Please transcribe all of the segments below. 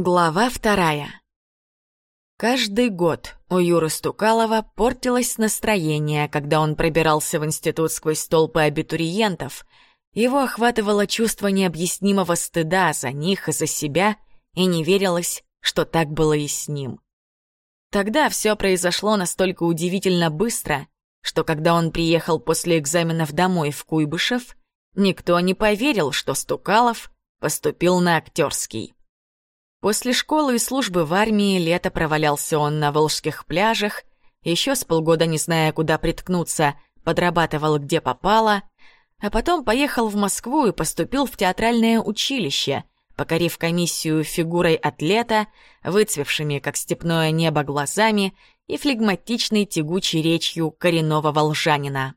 Глава вторая. Каждый год у Юры Стукалова портилось настроение, когда он пробирался в институт сквозь толпы абитуриентов. Его охватывало чувство необъяснимого стыда за них и за себя, и не верилось, что так было и с ним. Тогда все произошло настолько удивительно быстро, что когда он приехал после экзаменов домой в Куйбышев, никто не поверил, что Стукалов поступил на актерский. После школы и службы в армии лето провалялся он на волжских пляжах, еще с полгода не зная, куда приткнуться, подрабатывал где попало, а потом поехал в Москву и поступил в театральное училище, покорив комиссию фигурой атлета, выцвевшими, как степное небо, глазами и флегматичной тягучей речью коренного волжанина.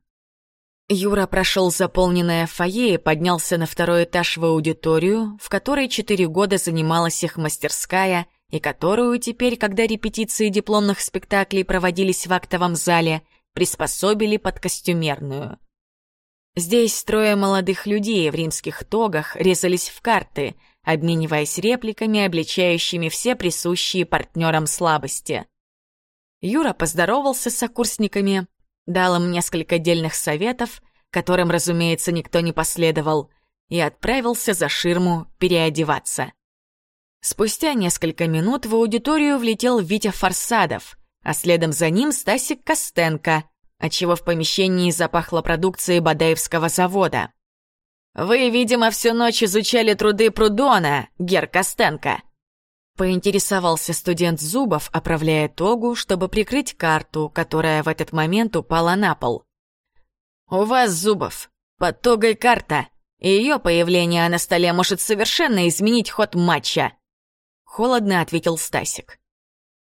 Юра прошел заполненное фойе и поднялся на второй этаж в аудиторию, в которой четыре года занималась их мастерская, и которую теперь, когда репетиции дипломных спектаклей проводились в актовом зале, приспособили под костюмерную. Здесь трое молодых людей в римских тогах резались в карты, обмениваясь репликами, обличающими все присущие партнерам слабости. Юра поздоровался с сокурсниками, дал им несколько дельных советов, которым, разумеется, никто не последовал, и отправился за ширму переодеваться. Спустя несколько минут в аудиторию влетел Витя Фарсадов, а следом за ним Стасик Костенко, отчего в помещении запахло продукцией Бадаевского завода. «Вы, видимо, всю ночь изучали труды Прудона, Гер Костенко», Поинтересовался студент Зубов, оправляя тогу, чтобы прикрыть карту, которая в этот момент упала на пол. «У вас, Зубов, под тогой карта, и ее появление на столе может совершенно изменить ход матча», — холодно ответил Стасик.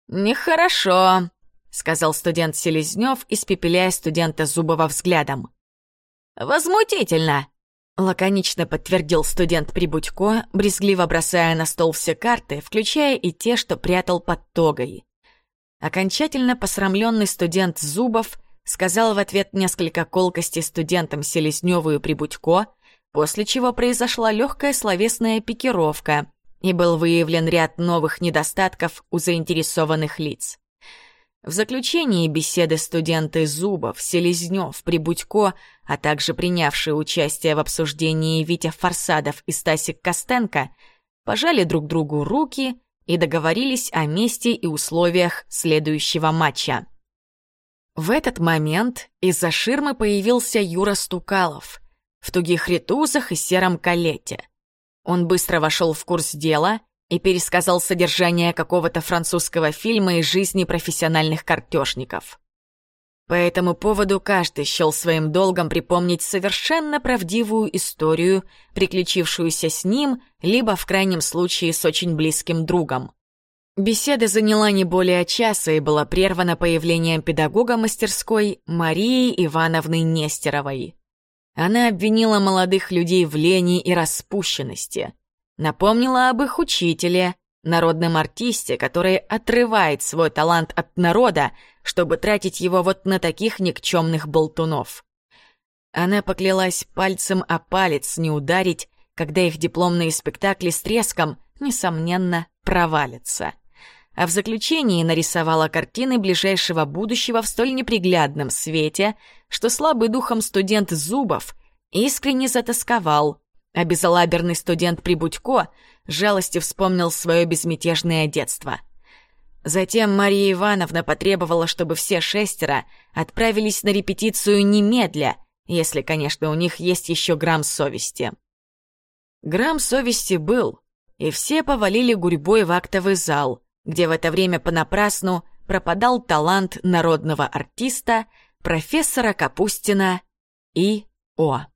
«Нехорошо», — сказал студент Селезнев, испепеляя студента Зубова взглядом. «Возмутительно», Лаконично подтвердил студент Прибудько, брезгливо бросая на стол все карты, включая и те, что прятал под тогой. Окончательно посрамленный студент Зубов сказал в ответ несколько колкостей студентам Селезнёву и Прибудько, после чего произошла легкая словесная пикировка, и был выявлен ряд новых недостатков у заинтересованных лиц. В заключении беседы студенты Зубов, Селезнев, Прибудько, а также принявшие участие в обсуждении Витя Фарсадов и Стасик Костенко, пожали друг другу руки и договорились о месте и условиях следующего матча. В этот момент из-за ширмы появился Юра Стукалов в тугих ретузах и сером калете. Он быстро вошел в курс дела — и пересказал содержание какого-то французского фильма из жизни профессиональных картежников. По этому поводу каждый счел своим долгом припомнить совершенно правдивую историю, приключившуюся с ним, либо в крайнем случае с очень близким другом. Беседа заняла не более часа и была прервана появлением педагога мастерской Марии Ивановны Нестеровой. Она обвинила молодых людей в лени и распущенности. Напомнила об их учителе, народном артисте, который отрывает свой талант от народа, чтобы тратить его вот на таких никчемных болтунов. Она поклялась пальцем о палец не ударить, когда их дипломные спектакли с треском, несомненно, провалятся. А в заключении нарисовала картины ближайшего будущего в столь неприглядном свете, что слабый духом студент Зубов искренне затасковал, а безалаберный студент Прибудько жалостью вспомнил свое безмятежное детство. Затем Мария Ивановна потребовала, чтобы все шестеро отправились на репетицию немедля, если, конечно, у них есть еще грамм совести. Грамм совести был, и все повалили гурьбой в актовый зал, где в это время понапрасну пропадал талант народного артиста, профессора Капустина и О.